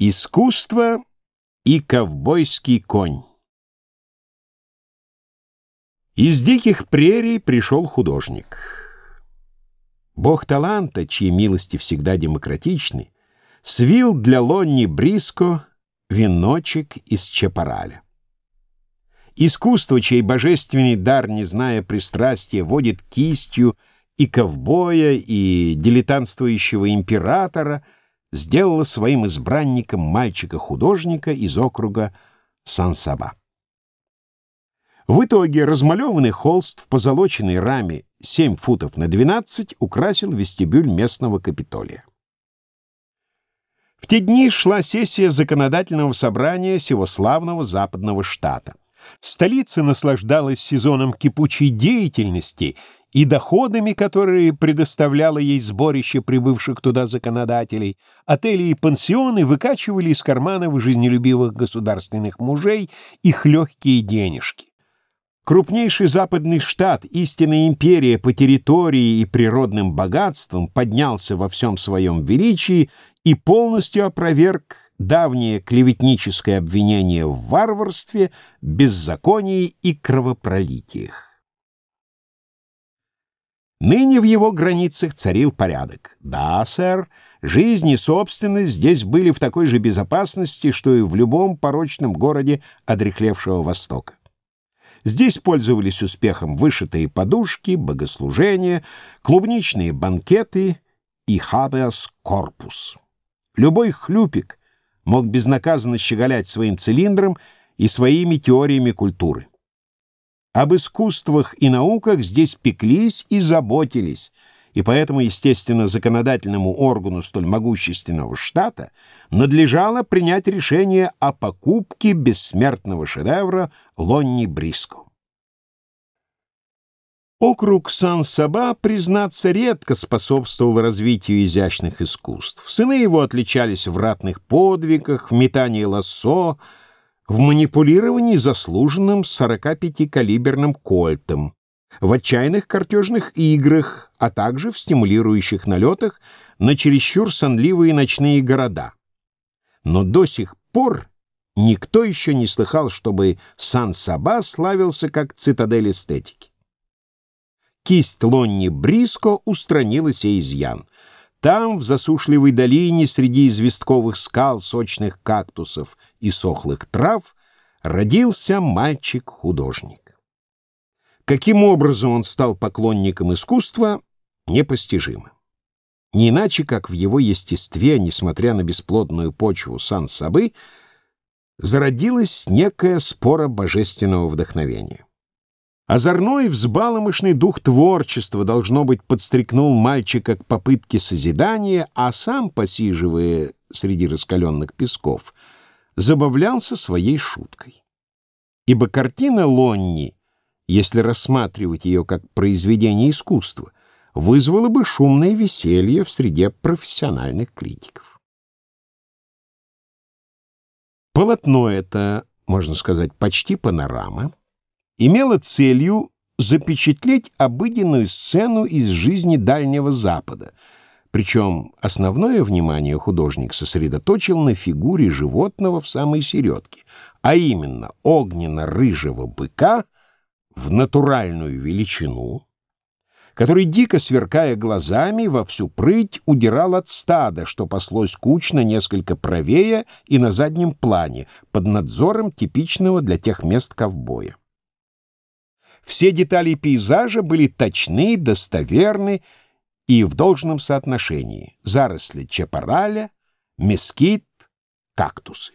Искусство и ковбойский конь Из диких прерий пришел художник. Бог таланта, чьи милости всегда демократичны, свил для Лонни Бриско веночек из чапараля. Искусство, чей божественный дар, не зная пристрастия, водит кистью и ковбоя, и дилетантствующего императора — сделала своим избранником мальчика-художника из округа Сан-Саба. В итоге размалеванный холст в позолоченной раме 7 футов на 12 украсил вестибюль местного Капитолия. В те дни шла сессия законодательного собрания сего славного западного штата. Столица наслаждалась сезоном кипучей деятельности — и доходами, которые предоставляло ей сборище прибывших туда законодателей, отели и пансионы выкачивали из карманов жизнелюбивых государственных мужей их легкие денежки. Крупнейший западный штат, истинная империя по территории и природным богатствам, поднялся во всем своем величии и полностью опроверг давнее клеветническое обвинение в варварстве, беззаконии и кровопролитиях. Ныне в его границах царил порядок. Да, сэр, жизнь и собственность здесь были в такой же безопасности, что и в любом порочном городе одрехлевшего Востока. Здесь пользовались успехом вышитые подушки, богослужения, клубничные банкеты и хабеас корпус. Любой хлюпик мог безнаказанно щеголять своим цилиндром и своими теориями культуры. Об искусствах и науках здесь пеклись и заботились, и поэтому, естественно, законодательному органу столь могущественного штата надлежало принять решение о покупке бессмертного шедевра Лонни Бриско. Округ Сан-Саба, признаться, редко способствовал развитию изящных искусств. Сыны его отличались в ратных подвигах, в метании лассо, в манипулировании заслуженным 45-калиберным кольтом, в отчаянных картежных играх, а также в стимулирующих налетах на чересчур сонливые ночные города. Но до сих пор никто еще не слыхал, чтобы Сан-Саба славился как цитадель эстетики. Кисть Лонни Бриско устранила сей изъян — там, в засушливой долине, среди известковых скал, сочных кактусов и сохлых трав, родился мальчик-художник. Каким образом он стал поклонником искусства, непостижимо. Не иначе, как в его естестве, несмотря на бесплодную почву Сан-Сабы, зародилась некая спора божественного вдохновения. Озорной взбаломышный дух творчества, должно быть, подстрекнул мальчика к попытке созидания, а сам, посиживая среди раскаленных песков, забавлялся своей шуткой. Ибо картина Лонни, если рассматривать ее как произведение искусства, вызвала бы шумное веселье в среде профессиональных критиков. Полотно это, можно сказать, почти панорама, имела целью запечатлеть обыденную сцену из жизни Дальнего Запада, причем основное внимание художник сосредоточил на фигуре животного в самой середке, а именно огненно-рыжего быка в натуральную величину, который, дико сверкая глазами, во всю прыть удирал от стада, что паслось кучно несколько правее и на заднем плане, под надзором типичного для тех мест ковбоя. Все детали пейзажа были точны, достоверны и в должном соотношении. Заросли чапараля, мескит, кактусы.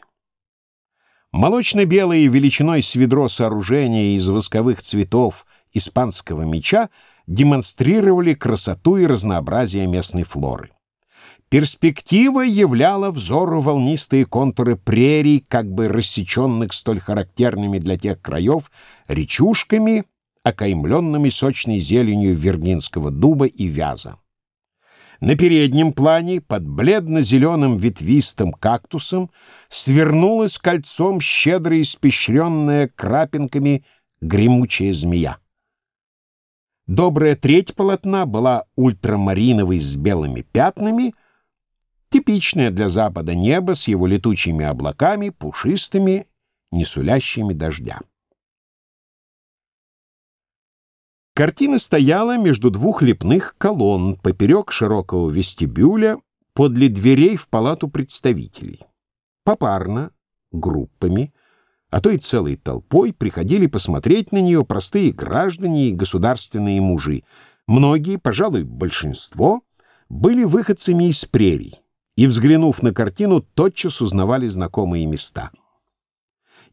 Молочно-белые величиной с ведро сооружения из восковых цветов испанского меча демонстрировали красоту и разнообразие местной флоры. Перспектива являла взору волнистые контуры прерий, как бы рассеченных столь характерными для тех краев речушками окаймленными сочной зеленью виргинского дуба и вяза. На переднем плане, под бледно-зеленым ветвистым кактусом, свернулась кольцом щедро испещренная крапинками гремучая змея. Добрая треть полотна была ультрамариновой с белыми пятнами, Типичное для Запада небо с его летучими облаками, пушистыми, не сулящими дождя. Картина стояла между двух лепных колонн поперек широкого вестибюля подле дверей в палату представителей. Попарно, группами, а то и целой толпой приходили посмотреть на нее простые граждане и государственные мужи. Многие, пожалуй, большинство, были выходцами из прерий и, взглянув на картину, тотчас узнавали знакомые места.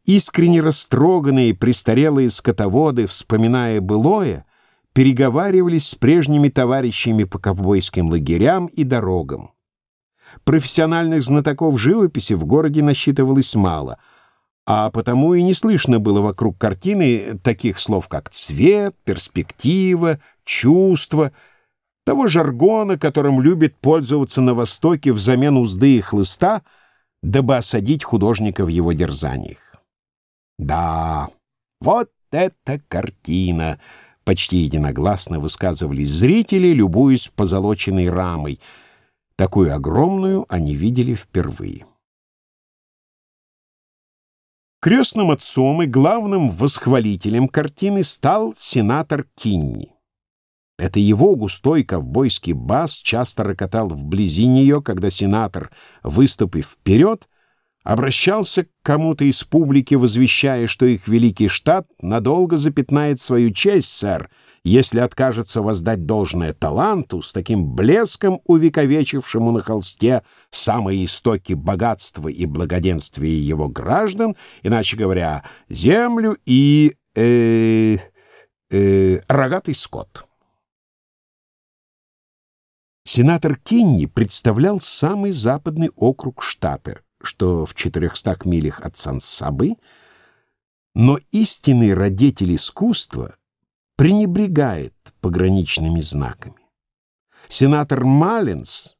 Искренне растроганные престарелые скотоводы, вспоминая былое, переговаривались с прежними товарищами по ковбойским лагерям и дорогам. Профессиональных знатоков живописи в городе насчитывалось мало, а потому и не слышно было вокруг картины таких слов, как цвет, перспектива, чувство, того жаргона, которым любит пользоваться на Востоке взамен узды и хлыста, дабы осадить художника в его дерзаниях. Да, вот эта картина! Почти единогласно высказывались зрители, любуясь позолоченной рамой. Такую огромную они видели впервые. Крестным отцом и главным восхвалителем картины стал сенатор Кинни. Это его густой ковбойский бас часто рокотал вблизи нее, когда сенатор, выступив вперед, обращался к кому-то из публики, возвещая, что их великий штат надолго запятнает свою честь, сэр, если откажется воздать должное таланту, с таким блеском увековечившему на холсте самые истоки богатства и благоденствия его граждан, иначе говоря, землю и э, э, рогатый скот. Сенатор Кинни представлял самый западный округ штата — что в 400 милях от Сан-Сабы, но истинный родитель искусства пренебрегает пограничными знаками. Сенатор Маллинс,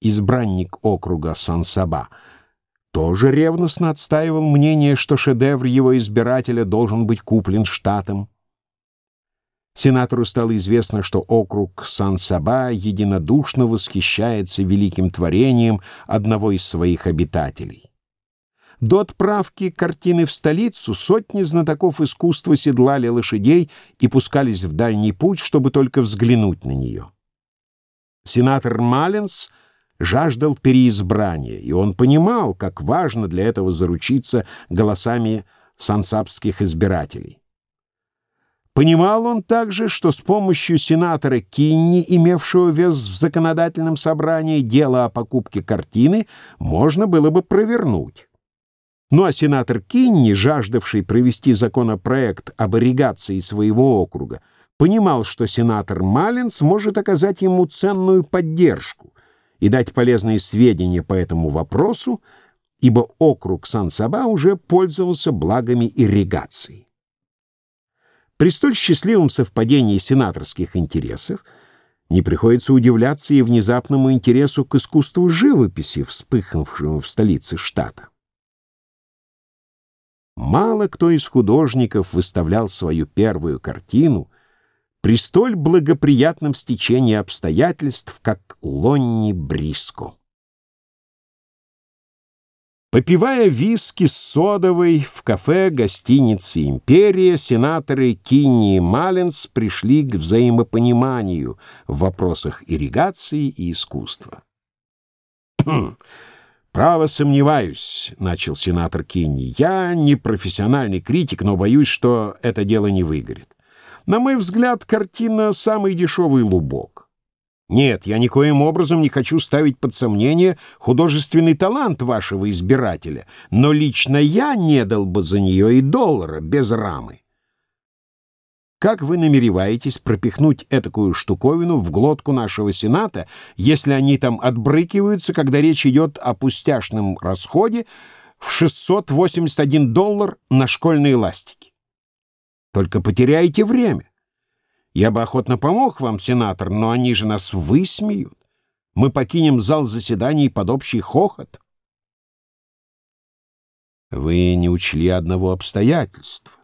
избранник округа Сан-Саба, тоже ревностно отстаивал мнение, что шедевр его избирателя должен быть куплен штатом. Сенатору стало известно, что округ Сан-Саба единодушно восхищается великим творением одного из своих обитателей. До отправки картины в столицу сотни знатоков искусства седлали лошадей и пускались в дальний путь, чтобы только взглянуть на нее. Сенатор Маллинс жаждал переизбрания, и он понимал, как важно для этого заручиться голосами сансабских избирателей. Понимал он также, что с помощью сенатора Кинни, имевшего вес в законодательном собрании, дело о покупке картины можно было бы провернуть. Ну а сенатор Кинни, жаждавший провести законопроект об ирригации своего округа, понимал, что сенатор Малин сможет оказать ему ценную поддержку и дать полезные сведения по этому вопросу, ибо округ Сан-Саба уже пользовался благами ирригации. При столь счастливом совпадении сенаторских интересов не приходится удивляться и внезапному интересу к искусству живописи, вспыхнувшему в столице штата. Мало кто из художников выставлял свою первую картину при столь благоприятном стечении обстоятельств, как Лонни Бриско. Попивая виски с содовой в кафе гостиницы «Империя», сенаторы Кинни и Маллинс пришли к взаимопониманию в вопросах ирригации и искусства. «Хм, «Право сомневаюсь», — начал сенатор Кинни. «Я не профессиональный критик, но боюсь, что это дело не выгорит. На мой взгляд, картина — самый дешевый лубок. Нет, я никоим образом не хочу ставить под сомнение художественный талант вашего избирателя, но лично я не дал бы за нее и доллара без рамы. Как вы намереваетесь пропихнуть этакую штуковину в глотку нашего Сената, если они там отбрыкиваются, когда речь идет о пустяшном расходе в 681 доллар на школьные ластики? Только потеряете время. Я бы охотно помог вам, сенатор, но они же нас высмеют. Мы покинем зал заседаний под общий хохот. Вы не учли одного обстоятельства.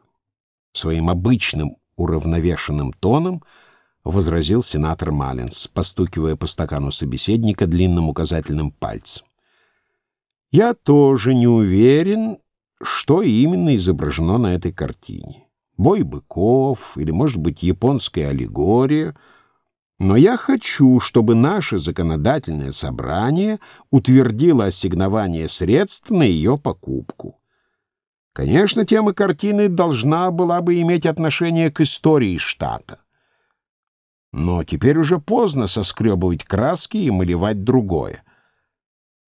Своим обычным уравновешенным тоном — возразил сенатор Маллинс, постукивая по стакану собеседника длинным указательным пальцем. «Я тоже не уверен, что именно изображено на этой картине. Бой быков или, может быть, японская аллегория. Но я хочу, чтобы наше законодательное собрание утвердило ассигнование средств на ее покупку. Конечно, тема картины должна была бы иметь отношение к истории штата. Но теперь уже поздно соскребывать краски и малевать другое.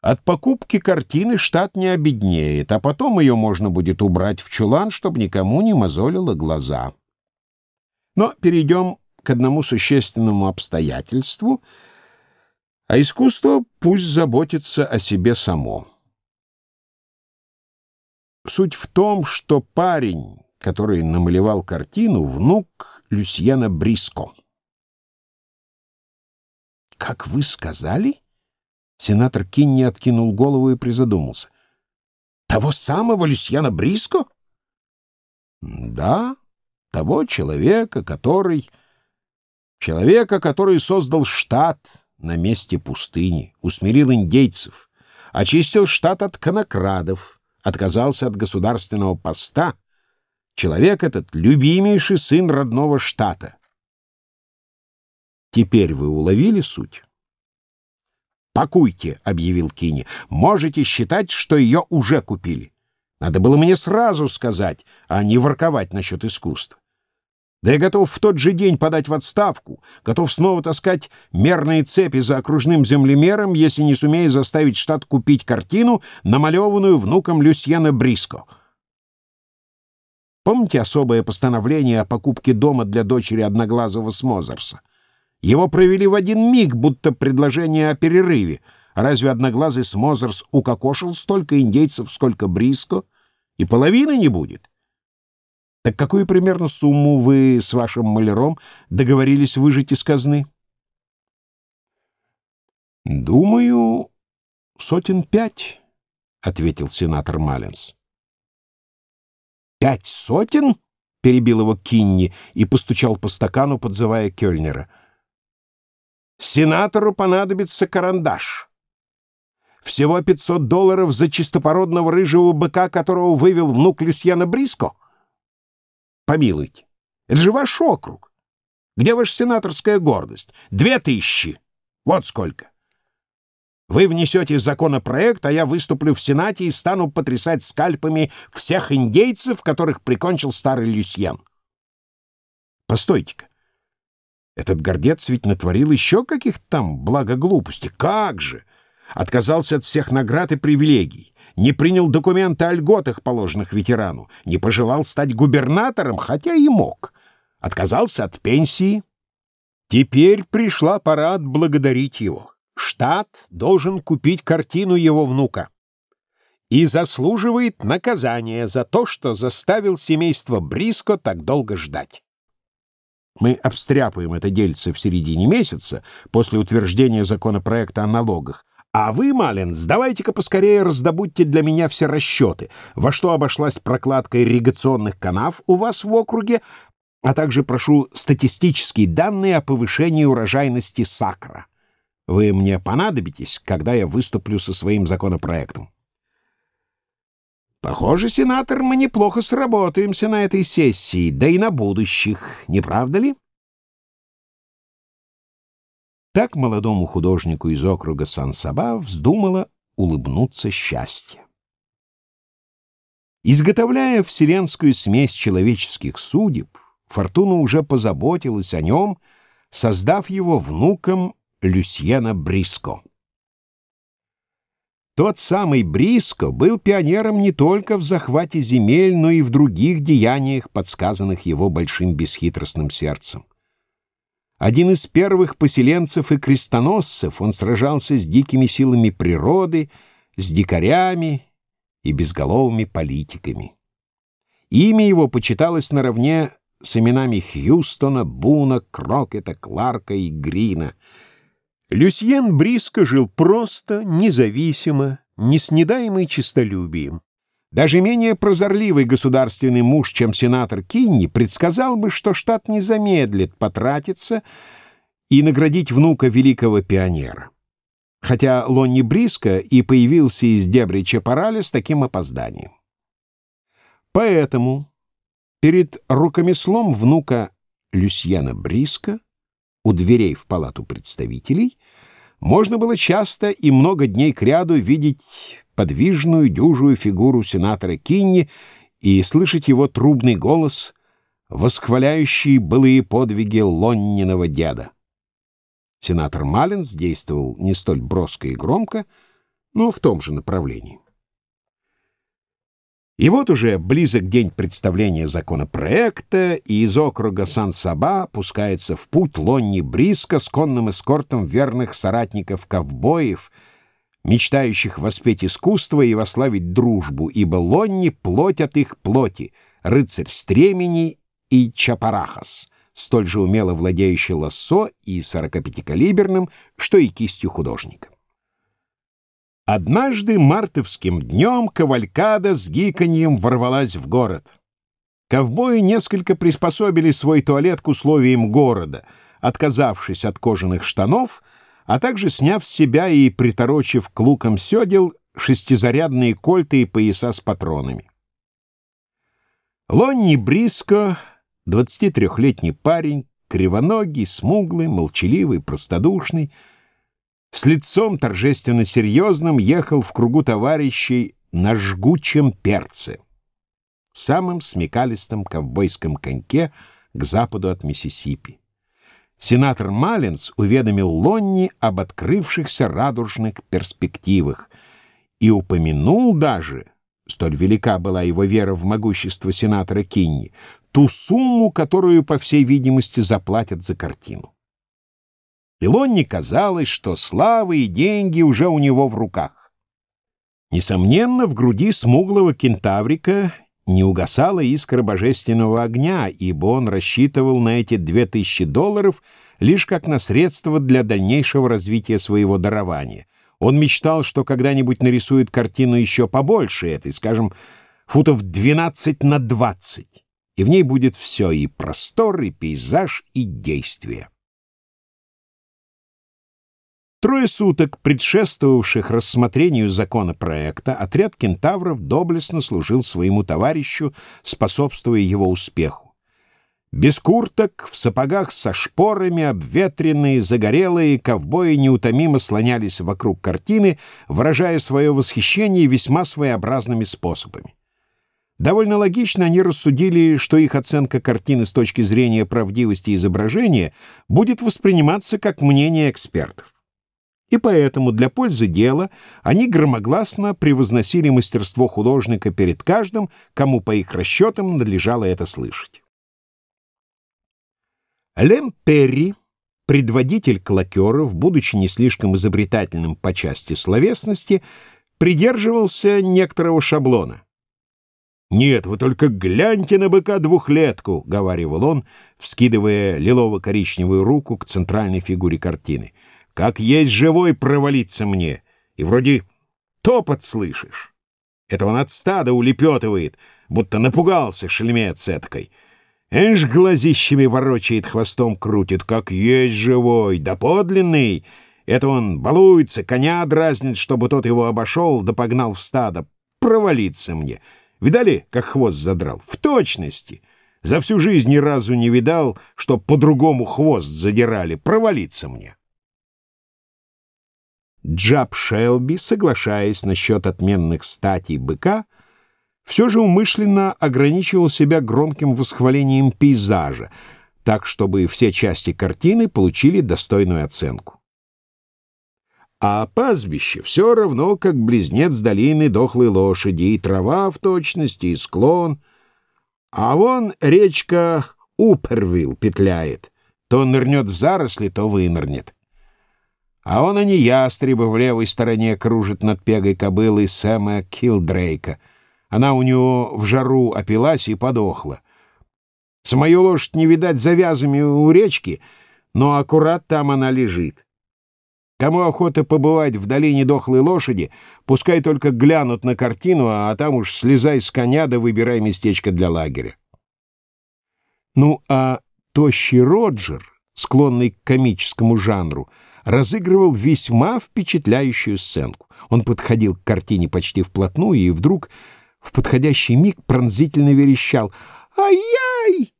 От покупки картины штат не обеднеет, а потом ее можно будет убрать в чулан, чтобы никому не мозолило глаза. Но перейдем к одному существенному обстоятельству, а искусство пусть заботится о себе само. Суть в том, что парень, который намалевал картину, внук Люсьена Бриско. «Как вы сказали?» Сенатор Кинни откинул голову и призадумался. «Того самого Люсьяна Бриско?» «Да, того человека, который...» «Человека, который создал штат на месте пустыни, усмирил индейцев, очистил штат от конокрадов, отказался от государственного поста. Человек этот — любимейший сын родного штата». Теперь вы уловили суть? «Пакуйте», — объявил Кини. «Можете считать, что ее уже купили. Надо было мне сразу сказать, а не ворковать насчет искусства. Да я готов в тот же день подать в отставку, готов снова таскать мерные цепи за окружным землемером, если не сумею заставить штат купить картину, намалеванную внуком Люсьена Бриско». Помните особое постановление о покупке дома для дочери Одноглазого Смозерса? Его провели в один миг, будто предложение о перерыве. Разве одноглазый Смозерс укокошил столько индейцев, сколько Бриско? И половины не будет. Так какую примерно сумму вы с вашим маляром договорились выжить из казны? Думаю, сотен пять, — ответил сенатор Маллинс. «Пять сотен?» — перебил его Кинни и постучал по стакану, подзывая Кёльнера — Сенатору понадобится карандаш. Всего 500 долларов за чистопородного рыжего быка, которого вывел внук Люсьяна Бриско? Помилуйте, это же ваш округ. Где ваша сенаторская гордость? Две тысячи. Вот сколько. Вы внесете законопроект, а я выступлю в Сенате и стану потрясать скальпами всех индейцев, которых прикончил старый Люсьен. Постойте-ка. Этот гордец ведь натворил еще каких-то там благоглупостей. Как же! Отказался от всех наград и привилегий, не принял документы о льготах, положенных ветерану, не пожелал стать губернатором, хотя и мог. Отказался от пенсии. Теперь пришла пора отблагодарить его. Штат должен купить картину его внука и заслуживает наказания за то, что заставил семейство Бриско так долго ждать. Мы обстряпаем это дельце в середине месяца, после утверждения законопроекта о налогах. А вы, Малин, давайте-ка поскорее раздобудьте для меня все расчеты, во что обошлась прокладка ирригационных канав у вас в округе, а также прошу статистические данные о повышении урожайности сакра. Вы мне понадобитесь, когда я выступлю со своим законопроектом. Похоже, сенатор, мы неплохо сработаемся на этой сессии, да и на будущих, не правда ли? Так молодому художнику из округа Сан-Саба вздумало улыбнуться счастье. Изготовляя вселенскую смесь человеческих судеб, Фортуна уже позаботилась о нем, создав его внуком Люсьена Бриско. Тот самый Бриско был пионером не только в захвате земель, но и в других деяниях, подсказанных его большим бесхитростным сердцем. Один из первых поселенцев и крестоносцев, он сражался с дикими силами природы, с дикарями и безголовыми политиками. Имя его почиталось наравне с именами Хьюстона, Буна, Крокета, Кларка и Грина — Люсьен Бриско жил просто, независимо, неснедаемый честолюбием. Даже менее прозорливый государственный муж, чем сенатор Кинни, предсказал бы, что штат не замедлит потратиться и наградить внука великого пионера. Хотя Лонни Бриско и появился из дебри Чапарали с таким опозданием. Поэтому перед рукомеслом внука Люсьена Бриско у дверей в палату представителей можно было часто и много дней кряду видеть подвижную дюжую фигуру сенатора Кинни и слышать его трубный голос, восхваляющий былые подвиги Лонниного деда. Сенатор Маллинс действовал не столь броско и громко, но в том же направлении. И вот уже близок день представления законопроекта, и из округа Сан-Саба пускается в путь Лонни Бриско с конным эскортом верных соратников-ковбоев — мечтающих воспеть искусство и вославить дружбу, ибо Лонни — плоть от их плоти, рыцарь стремени и Чапарахас, столь же умело владеющий лассо и 45-калиберным, что и кистью художника. Однажды мартовским днем кавалькада с гиканьем ворвалась в город. Ковбои несколько приспособили свой туалет к условиям города, отказавшись от кожаных штанов — а также сняв с себя и приторочив к лукам седел шестизарядные кольты и пояса с патронами. Лонни Бриско, 23-летний парень, кривоногий, смуглый, молчаливый, простодушный, с лицом торжественно серьезным ехал в кругу товарищей на жгучем перце, самым смекалистом ковбойском коньке к западу от Миссисипи сенатор Маллинс уведомил Лонни об открывшихся радужных перспективах и упомянул даже, столь велика была его вера в могущество сенатора Кинни, ту сумму, которую, по всей видимости, заплатят за картину. И Лонни казалось, что слава и деньги уже у него в руках. Несомненно, в груди смуглого кентаврика не угасала искра божественного огня, ибо он рассчитывал на эти две тысячи долларов лишь как на средство для дальнейшего развития своего дарования. Он мечтал, что когда-нибудь нарисует картину еще побольше этой, скажем, футов 12 на 20, и в ней будет все — и простор, и пейзаж, и действие. Трое суток, предшествовавших рассмотрению законопроекта, отряд кентавров доблестно служил своему товарищу, способствуя его успеху. Без курток, в сапогах со шпорами, обветренные, загорелые, ковбои неутомимо слонялись вокруг картины, выражая свое восхищение весьма своеобразными способами. Довольно логично они рассудили, что их оценка картины с точки зрения правдивости изображения будет восприниматься как мнение экспертов. И поэтому для пользы дела они громогласно превозносили мастерство художника перед каждым, кому по их расчетам надлежало это слышать. Лем Перри, предводитель клокеров, будучи не слишком изобретательным по части словесности, придерживался некоторого шаблона. «Нет, вы только гляньте на быка-двухлетку», — говаривал он, вскидывая лилово-коричневую руку к центральной фигуре картины — как есть живой провалиться мне, и вроде топот слышишь. Это он от стада улепетывает, будто напугался шельмец эткой. Эш глазищами ворочает, хвостом крутит, как есть живой, да подлинный. Это он балуется, коня дразнит, чтобы тот его обошел, да погнал в стадо. Провалиться мне. Видали, как хвост задрал? В точности. За всю жизнь ни разу не видал, чтоб по-другому хвост задирали. Провалиться мне. Джаб Шелби, соглашаясь насчет отменных статей быка, все же умышленно ограничивал себя громким восхвалением пейзажа, так, чтобы все части картины получили достойную оценку. А пастбище все равно, как близнец долины дохлой лошади, и трава в точности, и склон. А вон речка Упервилл петляет. То нырнет в заросли, то вынырнет. А он, а не ястреба, в левой стороне кружит над пегой кобылой Сэма Килдрейка. Она у него в жару опилась и подохла. Самую лошадь не видать завязами у речки, но аккурат там она лежит. Кому охота побывать в долине дохлой лошади, пускай только глянут на картину, а там уж слезай с коня да выбирай местечко для лагеря. Ну, а тощий Роджер, склонный к комическому жанру, разыгрывал весьма впечатляющую сценку. Он подходил к картине почти вплотную и вдруг в подходящий миг пронзительно верещал «Ай-яй!»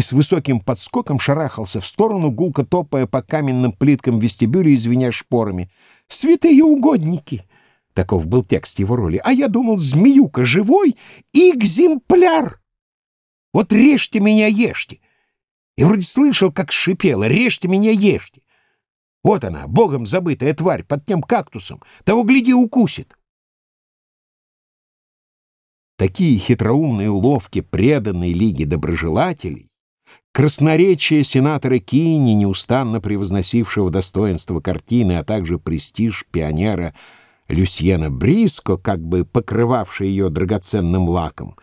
и с высоким подскоком шарахался в сторону, гулко топая по каменным плиткам вестибюля и шпорами. «Святые угодники!» — таков был текст его роли. «А я думал, змеюка живой экземпляр! Вот режьте меня, ешьте!» И вроде слышал, как шипело «Режьте меня, ешьте!» Вот она, богом забытая тварь, под тем кактусом. Того, гляди, укусит. Такие хитроумные уловки преданной лиги доброжелателей Красноречие сенатора Кини, неустанно превозносившего достоинство картины, а также престиж пионера Люсьена Бриско, как бы покрывавший ее драгоценным лаком,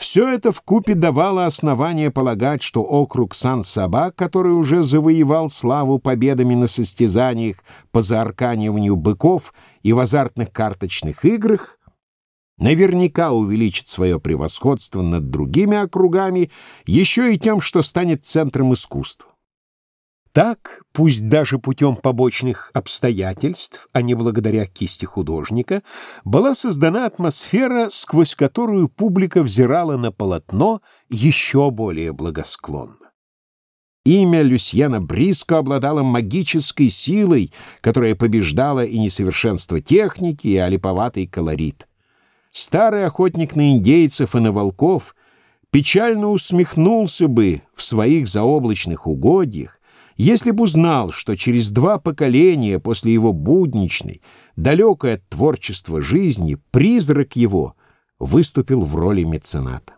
все это вкупе давало основание полагать, что округ Сан-Саба, который уже завоевал славу победами на состязаниях по заарканиванию быков и в азартных карточных играх, наверняка увеличит свое превосходство над другими округами еще и тем, что станет центром искусства. Так, пусть даже путем побочных обстоятельств, а не благодаря кисти художника, была создана атмосфера, сквозь которую публика взирала на полотно еще более благосклонно. Имя Люсьена Бриско обладало магической силой, которая побеждала и несовершенство техники, и олиповатый колорит. Старый охотник на индейцев и на волков печально усмехнулся бы в своих заоблачных угодьях, если бы узнал, что через два поколения после его будничной, далекой от творчества жизни, призрак его выступил в роли мецената.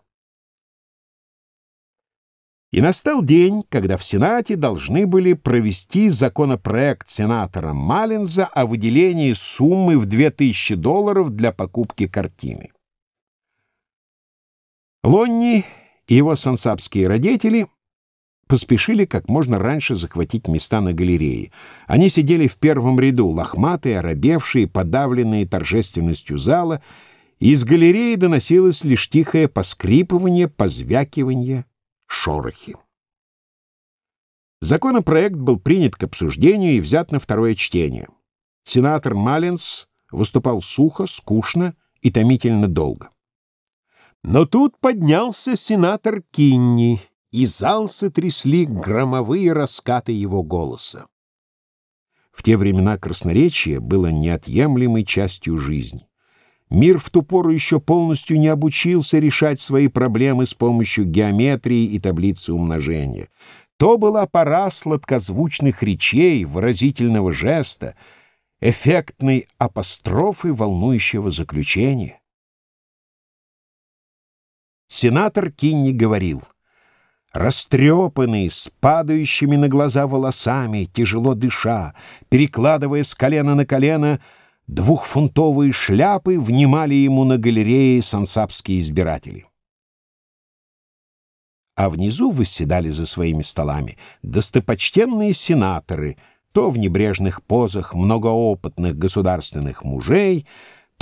И настал день, когда в Сенате должны были провести законопроект сенатора Маллинза о выделении суммы в 2000 долларов для покупки картины. Лонни и его сансапские родители поспешили как можно раньше захватить места на галерее. Они сидели в первом ряду, лохматые, оробевшие, подавленные торжественностью зала, и из галереи доносилось лишь тихое поскрипывание, позвякивание, шорохи. Законопроект был принят к обсуждению и взят на второе чтение. Сенатор Маллинс выступал сухо, скучно и томительно долго. Но тут поднялся сенатор Кинни, и зал сотрясли громовые раскаты его голоса. В те времена красноречие было неотъемлемой частью жизни. Мир в ту пору еще полностью не обучился решать свои проблемы с помощью геометрии и таблицы умножения. То была пора сладкозвучных речей, выразительного жеста, эффектной апострофы волнующего заключения. Сенатор Кинни говорил, растрепанный, с падающими на глаза волосами, тяжело дыша, перекладывая с колена на колено, двухфунтовые шляпы внимали ему на галерее сансапские избиратели. А внизу восседали за своими столами достопочтенные сенаторы, то в небрежных позах многоопытных государственных мужей,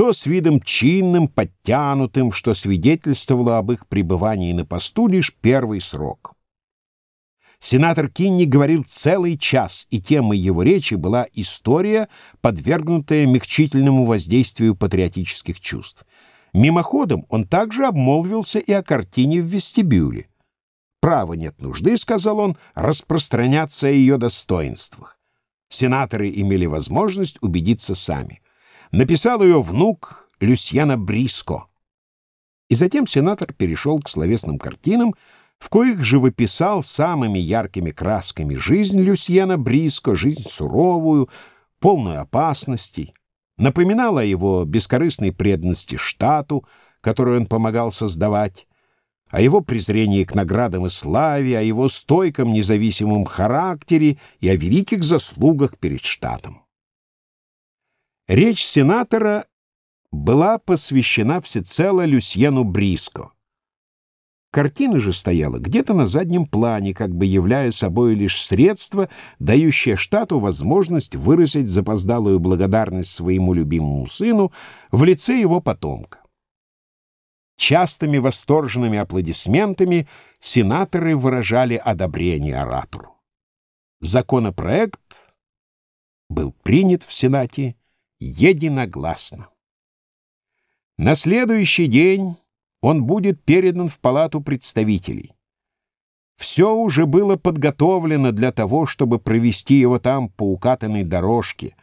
то с видом чинным, подтянутым, что свидетельствовало об их пребывании на посту лишь первый срок. Сенатор Кинни говорил целый час, и темой его речи была история, подвергнутая мягчительному воздействию патриотических чувств. Мимоходом он также обмолвился и о картине в вестибюле. «Право нет нужды», — сказал он, — «распространяться о ее достоинствах». Сенаторы имели возможность убедиться сами. Написал ее внук Люсьяна Бриско. И затем сенатор перешел к словесным картинам, в коих живописал самыми яркими красками жизнь Люсьена Бриско, жизнь суровую, полную опасностей, напоминала о его бескорыстной преданности штату, которую он помогал создавать, о его презрении к наградам и славе, о его стойком независимом характере и о великих заслугах перед штатом. Речь сенатора была посвящена всецело Люсьену Бриско. Картина же стояла где-то на заднем плане, как бы являя собой лишь средство, дающее штату возможность выразить запоздалую благодарность своему любимому сыну в лице его потомка. Частыми восторженными аплодисментами сенаторы выражали одобрение оратору. Законопроект был принят в Сенате единогласно. На следующий день он будет передан в палату представителей. Все уже было подготовлено для того, чтобы провести его там по укатанной дорожке,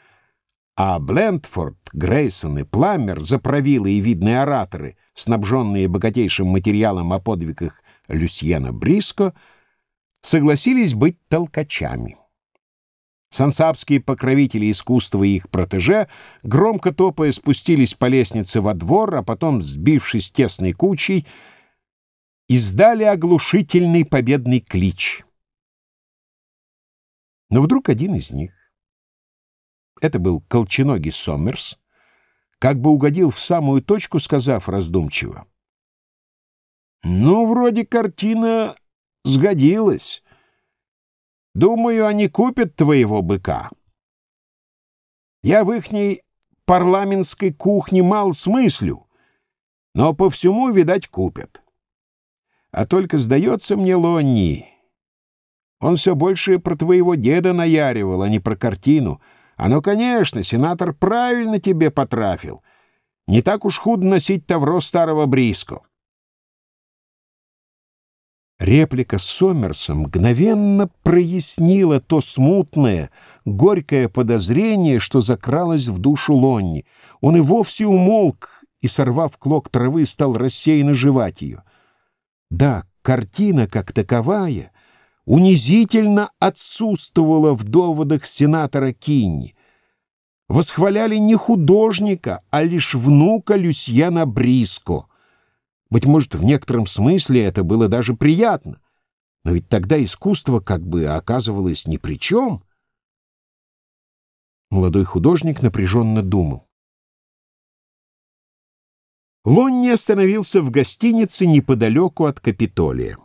а Блендфорд, Грейсон и Пламмер, заправилы и видные ораторы, снабженные богатейшим материалом о подвигах Люсьена Бриско, согласились быть толкачами. Сансапские покровители искусства и их протеже, громко топая, спустились по лестнице во двор, а потом, сбившись тесной кучей, издали оглушительный победный клич. Но вдруг один из них, это был колченогий Сомерс, как бы угодил в самую точку, сказав раздумчиво. «Ну, вроде картина сгодилась». Думаю, они купят твоего быка. Я в ихней парламентской кухне мал смыслю, но по всему, видать, купят. А только сдается мне Лонни. Он все больше про твоего деда наяривал, а не про картину. А ну, конечно, сенатор правильно тебе потрафил. Не так уж худо носить тавро старого Бриско. Реплика Сомерса мгновенно прояснила то смутное, горькое подозрение, что закралось в душу Лонни. Он и вовсе умолк и, сорвав клок травы, стал рассеянно жевать ее. Да, картина как таковая унизительно отсутствовала в доводах сенатора Кинни. Восхваляли не художника, а лишь внука Люсьена Бриско — быть может, в некотором смысле это было даже приятно. Но ведь тогда искусство как бы оказывалось ни при чем. Молодой художник напряженно думал. Лонни остановился в гостинице неподалеку от Капитолия.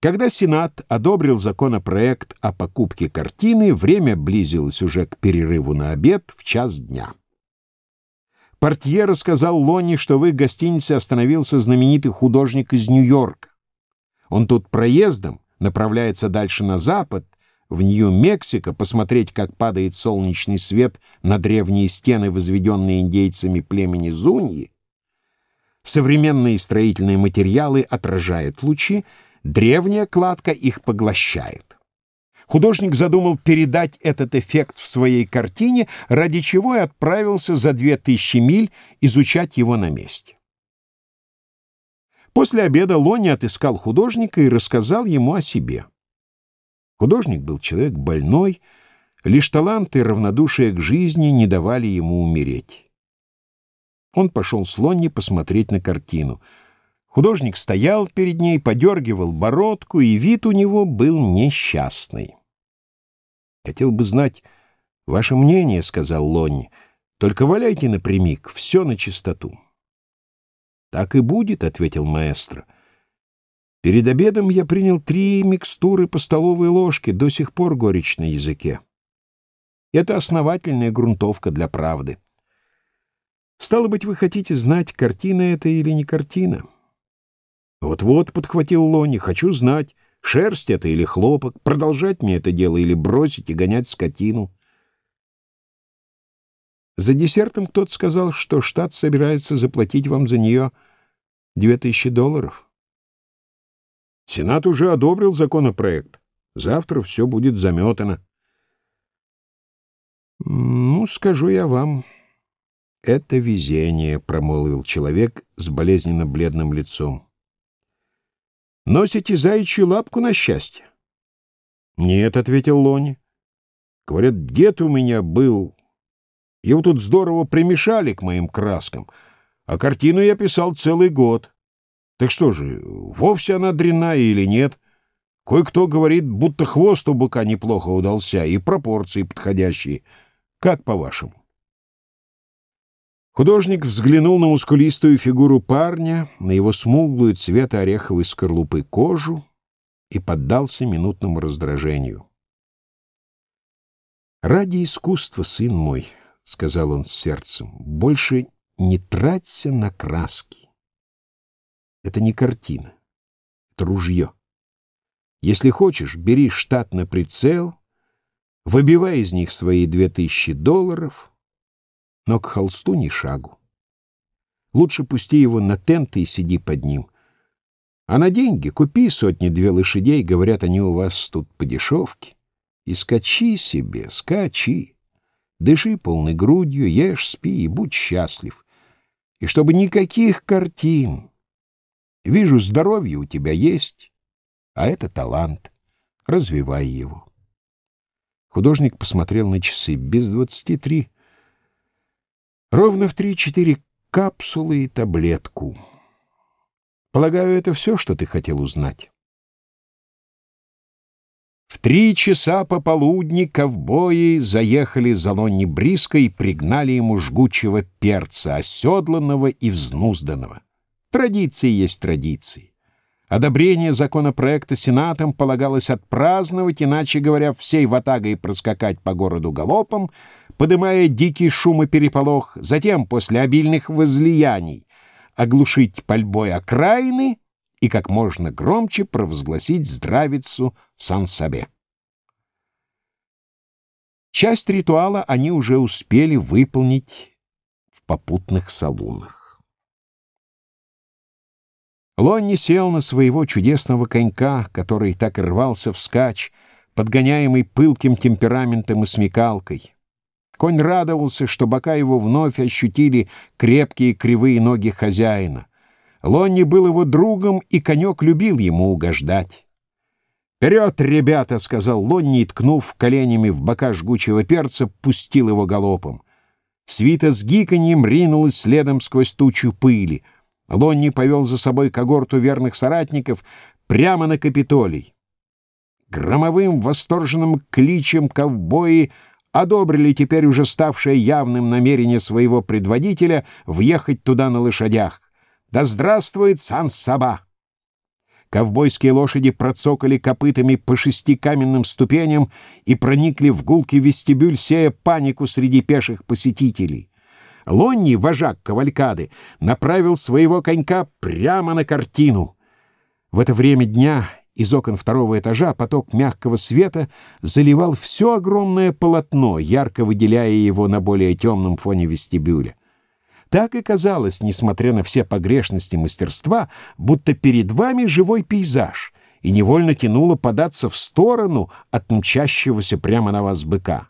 Когда Сенат одобрил законопроект о покупке картины, время близилось уже к перерыву на обед в час дня. Портье рассказал Лонни, что в их гостинице остановился знаменитый художник из Нью-Йорка. Он тут проездом направляется дальше на запад, в Нью-Мексико, посмотреть, как падает солнечный свет на древние стены, возведенные индейцами племени Зуньи. Современные строительные материалы отражают лучи, древняя кладка их поглощает. Художник задумал передать этот эффект в своей картине, ради чего и отправился за две тысячи миль изучать его на месте. После обеда Лони отыскал художника и рассказал ему о себе. Художник был человек больной, лишь талант и равнодушие к жизни не давали ему умереть. Он пошел с Лонни посмотреть на картину. Художник стоял перед ней, подергивал бородку, и вид у него был несчастный. «Хотел бы знать ваше мнение», — сказал Лонни. «Только валяйте напрямик, все на чистоту». «Так и будет», — ответил маэстро. «Перед обедом я принял три микстуры по столовой ложке, до сих пор горечь на языке. Это основательная грунтовка для правды. Стало быть, вы хотите знать, картина это или не картина?» «Вот-вот», — подхватил Лонни, — «хочу знать». Шерсть это или хлопок, продолжать мне это дело или бросить и гонять скотину. За десертом кто-то сказал, что штат собирается заплатить вам за нее две тысячи долларов. Сенат уже одобрил законопроект. Завтра все будет заметано. «Ну, скажу я вам, это везение», — промолвил человек с болезненно бледным лицом. Носите заячью лапку на счастье? — Нет, — ответил Лони. — Говорят, дед у меня был. Его тут здорово примешали к моим краскам, а картину я писал целый год. Так что же, вовсе она дрянная или нет? Кое-кто говорит, будто хвост у быка неплохо удался и пропорции подходящие. Как по-вашему? Художник взглянул на мускулистую фигуру парня, на его смуглую цвета ореховой скорлупы кожу и поддался минутному раздражению. «Ради искусства, сын мой», — сказал он с сердцем, — «больше не траться на краски. Это не картина, это ружье. Если хочешь, бери штат на прицел, выбивай из них свои две тысячи долларов, но к холсту ни шагу. Лучше пусти его на тент и сиди под ним. А на деньги купи сотни-две лошадей, говорят, они у вас тут по дешевке. И скачи себе, скачи. Дыши полной грудью, ешь, спи и будь счастлив. И чтобы никаких картин. Вижу, здоровье у тебя есть, а это талант. Развивай его. Художник посмотрел на часы. Без двадцати три. Ровно в три-четыре капсулы и таблетку. Полагаю, это все, что ты хотел узнать. В три часа пополудни ковбои заехали за Лонни Бриско и пригнали ему жгучего перца, оседланного и взнузданного. Традиции есть традиции. Одобрение законопроекта Сенатом полагалось отпраздновать, иначе говоря, всей ватагой проскакать по городу галопом, подымая дикий шум и переполох, затем, после обильных возлияний, оглушить пальбой окраины и как можно громче провозгласить здравицу Сан-Сабе. Часть ритуала они уже успели выполнить в попутных салунах. Лонни сел на своего чудесного конька, который так рвался вскачь, подгоняемый пылким темпераментом и смекалкой. Конь радовался, что бока его вновь ощутили крепкие кривые ноги хозяина. Лонни был его другом, и конек любил ему угождать. «Вперед, ребята!» — сказал Лонни, ткнув коленями в бока жгучего перца, пустил его галопом. Свита с гиканьем ринулась следом сквозь тучу пыли. Лонни повел за собой когорту верных соратников прямо на Капитолий. Громовым восторженным кличем ковбои одобрили теперь уже ставшее явным намерение своего предводителя въехать туда на лошадях. Да здравствует Сан-Саба! Ковбойские лошади процокали копытами по шести каменным ступеням и проникли в гулкий вестибюль, сея панику среди пеших посетителей. Лонни, вожак кавалькады, направил своего конька прямо на картину. В это время дня из окон второго этажа поток мягкого света заливал все огромное полотно, ярко выделяя его на более темном фоне вестибюля. Так и казалось, несмотря на все погрешности мастерства, будто перед вами живой пейзаж, и невольно тянуло податься в сторону от мчащегося прямо на вас быка.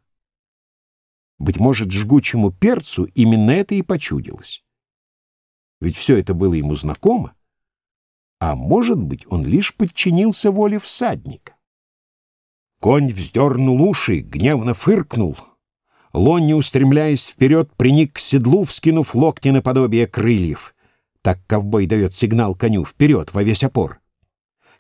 Быть может, жгучему перцу именно это и почудилось. Ведь все это было ему знакомо, а может быть, он лишь подчинился воле всадника. Конь вздернул уши, гневно фыркнул — Лонни, устремляясь вперед, приник к седлу, вскинув локти наподобие крыльев. Так ковбой дает сигнал коню вперед во весь опор.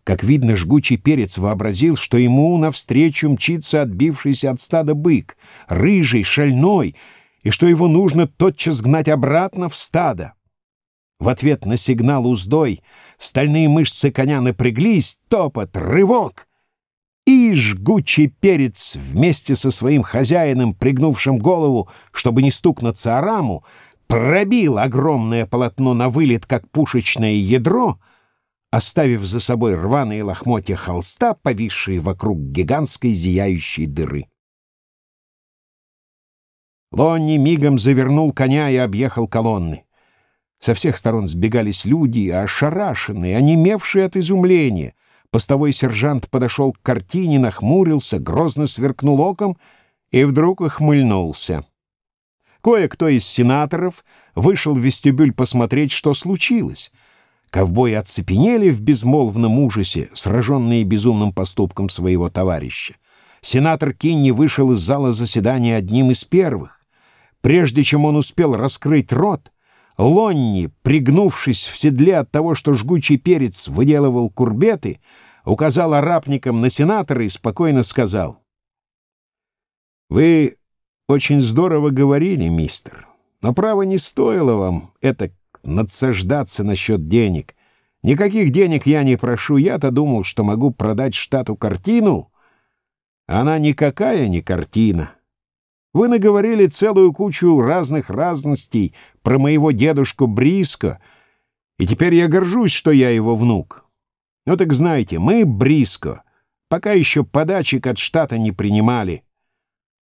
Как видно, жгучий перец вообразил, что ему навстречу мчится отбившийся от стада бык, рыжий, шальной, и что его нужно тотчас гнать обратно в стадо. В ответ на сигнал уздой стальные мышцы коня напряглись, топот, рывок — и жгучий перец вместе со своим хозяином, пригнувшим голову, чтобы не стукнуться о раму, пробил огромное полотно на вылет, как пушечное ядро, оставив за собой рваные лохмотья холста, повисшие вокруг гигантской зияющей дыры. Лонни мигом завернул коня и объехал колонны. Со всех сторон сбегались люди, ошарашенные, онемевшие от изумления. Постовой сержант подошел к картине, нахмурился, грозно сверкнул оком и вдруг охмыльнулся. Кое-кто из сенаторов вышел в вестибюль посмотреть, что случилось. Ковбои оцепенели в безмолвном ужасе, сраженные безумным поступком своего товарища. Сенатор Кинни вышел из зала заседания одним из первых. Прежде чем он успел раскрыть рот, Лонни, пригнувшись в седле от того, что жгучий перец выделывал курбеты, указал арабникам на сенатора и спокойно сказал. «Вы очень здорово говорили, мистер, Но право не стоило вам это надсаждаться насчет денег. Никаких денег я не прошу. Я-то думал, что могу продать штату картину. Она никакая не картина. Вы наговорили целую кучу разных разностей про моего дедушку Бриско, и теперь я горжусь, что я его внук. Ну так знаете, мы, Бриско, пока еще подачек от штата не принимали.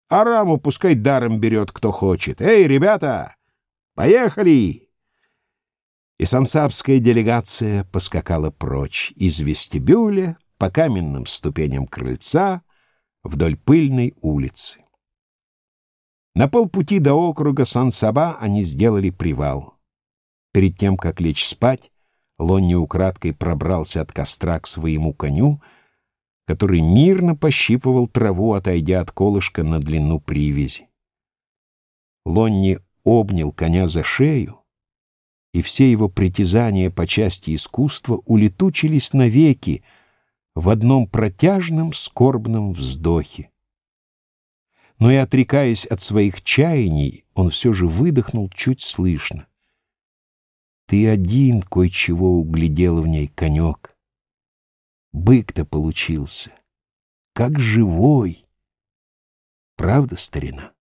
А раму пускай даром берет, кто хочет. Эй, ребята, поехали!» И сансабская делегация поскакала прочь из вестибюля по каменным ступеням крыльца вдоль пыльной улицы. На полпути до округа Сан-Саба они сделали привал. Перед тем, как лечь спать, Лонни украдкой пробрался от костра к своему коню, который мирно пощипывал траву, отойдя от колышка на длину привязи. Лонни обнял коня за шею, и все его притязания по части искусства улетучились навеки в одном протяжном скорбном вздохе но и отрекаясь от своих чаяний, он все же выдохнул чуть слышно. Ты один кое-чего углядел в ней, конек. Бык-то получился, как живой. Правда, старина?